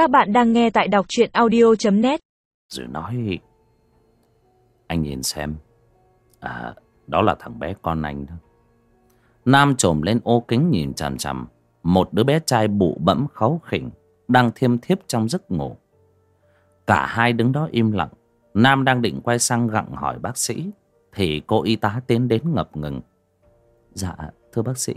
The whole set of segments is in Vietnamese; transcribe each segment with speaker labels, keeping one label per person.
Speaker 1: Các bạn đang nghe tại đọc truyện audio.net
Speaker 2: Rồi nói, Anh nhìn xem. À đó là thằng bé con anh đó. Nam trồm lên ô kính nhìn chằm chằm. Một đứa bé trai bụ bẫm kháu khỉnh, Đang thiêm thiếp trong giấc ngủ. Cả hai đứng đó im lặng. Nam đang định quay sang gặng hỏi bác sĩ, Thì cô y tá tiến đến ngập ngừng. Dạ thưa bác sĩ.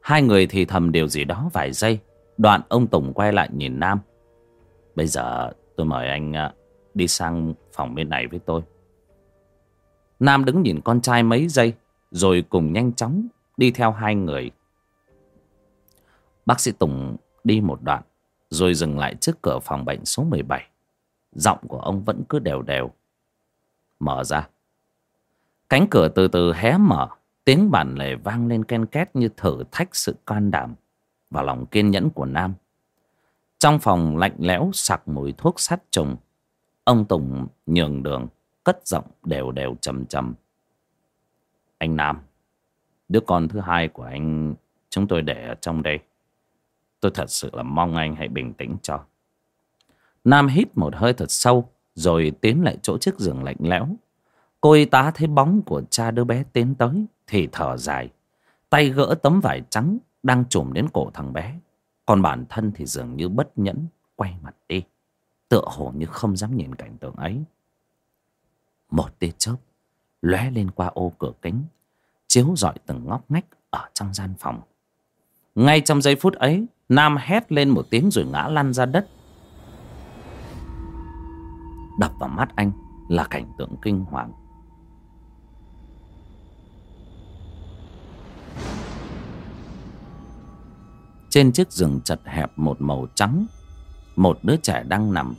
Speaker 2: Hai người thì thầm điều gì đó vài giây. Đoạn ông Tùng quay lại nhìn Nam. Bây giờ tôi mời anh à, đi sang phòng bên này với tôi. Nam đứng nhìn con trai mấy giây, Rồi cùng nhanh chóng đi theo hai người. Bác sĩ Tùng đi một đoạn, Rồi dừng lại trước cửa phòng bệnh số 17 Giọng của ông vẫn cứ đều đều. Mở ra. Cánh cửa từ từ hé mở, Tiếng bản lề vang lên ken két như thử thách sự can đảm. Và lòng kiên nhẫn của Nam. Trong phòng lạnh lẽo sặc mùi thuốc sát trùng, Ông Tùng nhường đường, Cất giọng đều đều trầm trầm. Anh Nam, Đứa con thứ hai của anh, Chúng tôi để ở trong đây. Tôi thật sự là mong anh hãy bình tĩnh cho. Nam hít một hơi thật sâu, Rồi tiến lại chỗ chiếc giường lạnh lẽo. Cô y tá thấy bóng của cha đứa bé tiến tới, Thì thở dài. Tay gỡ tấm vải trắng đang trùm đến cổ thằng bé. Còn bản thân thì dường như bất nhẫn, Quay mặt đi. Tựa hồ như không dám nhìn cảnh tượng ấy. Một tia chớp, lóe lên qua ô cửa kính, Chiếu rọi từng ngóc ngách Ở trong gian phòng. Ngay trong giây phút ấy, Nam hét lên một tiếng rồi ngã lăn ra đất. Đập vào mắt anh Là cảnh tượng kinh hoàng. Trên chiếc giường chật hẹp một màu trắng. Một đứa trẻ đang nằm.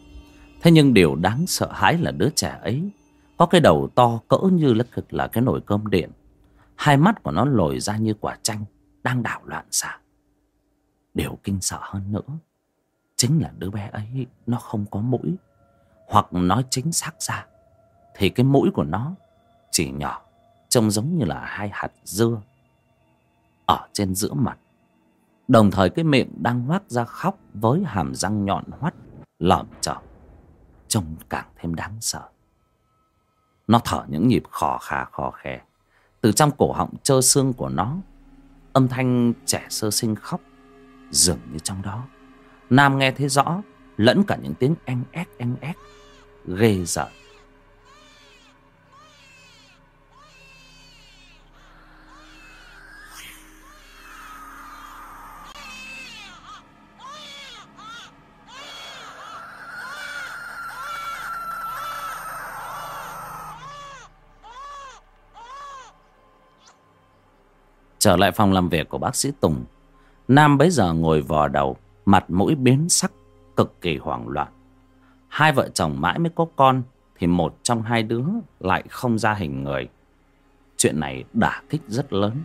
Speaker 2: Thế nhưng điều đáng sợ hãi là đứa trẻ ấy Có cái đầu to cỡ như là, là cái nồi cơm điện. Hai mắt của nó lồi ra như quả chanh Đang đảo loạn xạ. Điều kinh sợ hơn nữa Chính là đứa bé ấy Nó không có mũi Hoặc nói chính xác ra Thì cái mũi của nó Chỉ nhỏ Trông giống như là hai hạt dưa Ở trên giữa mặt. Đồng thời cái miệng đang hoác ra khóc Với hàm răng nhọn hoắt, Lởm chởm, Trông càng thêm đáng sợ. Nó thở những nhịp khò khà khò khè. Từ trong cổ họng trơ xương của nó, Âm thanh trẻ sơ sinh khóc Dường như trong đó. Nam nghe thấy rõ, Lẫn cả những tiếng eng ép eng ép Ghê sợ Trở lại phòng làm việc của bác sĩ Tùng. Nam bấy giờ ngồi vò đầu Mặt mũi biến sắc Cực kỳ hoảng loạn. Hai vợ chồng mãi mới có con Thì một trong hai đứa lại không ra hình người. Chuyện này đả kích rất lớn.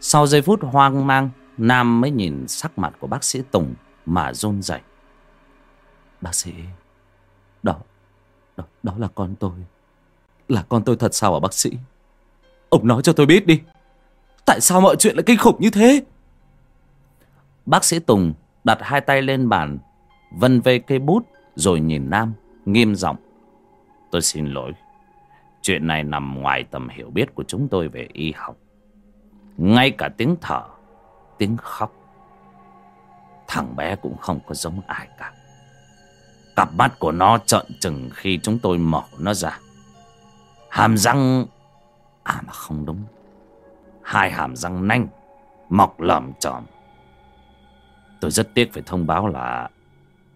Speaker 2: Sau giây phút hoang mang Nam mới nhìn sắc mặt của bác sĩ Tùng Mà run rẩy. Bác sĩ Đó Đó, đó là con tôi. Là con tôi thật sao hả bác sĩ? Ông nói cho tôi biết đi. Tại sao mọi chuyện lại kinh khủng như thế? Bác sĩ Tùng đặt hai tay lên bàn, Vân vê cây bút Rồi nhìn Nam, Nghiêm giọng. Tôi xin lỗi. Chuyện này nằm ngoài tầm hiểu biết của chúng tôi về y học. Ngay cả tiếng thở, Tiếng khóc, Thằng bé cũng không có giống ai cả. Cặp mắt của nó trợn trừng khi chúng tôi mở nó ra. Hàm răng À mà không đúng. Hai hàm răng nanh, Mọc lởm chởm. Tôi rất tiếc phải thông báo là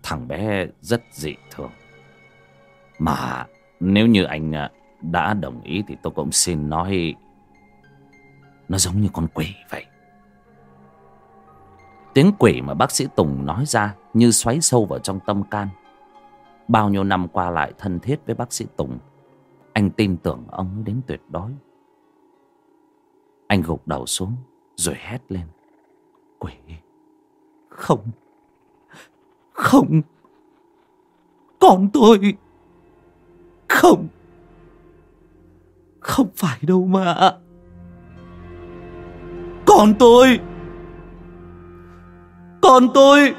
Speaker 2: Thằng bé rất dị thường. Mà nếu như anh à, đã đồng ý Thì tôi cũng xin nói Nó giống như con quỷ vậy. Tiếng quỷ mà bác sĩ Tùng nói ra Như xoáy sâu vào trong tâm can. Bao nhiêu năm qua lại thân thiết với bác sĩ Tùng, Anh tin tưởng ông đến tuyệt đối. Anh gục đầu xuống, rồi hét lên. Quỷ! Không! Không! Con tôi! Không! Không phải đâu mà! Con tôi! Con tôi!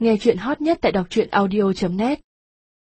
Speaker 3: Nghe chuyện hot nhất tại đọc truyện audio.net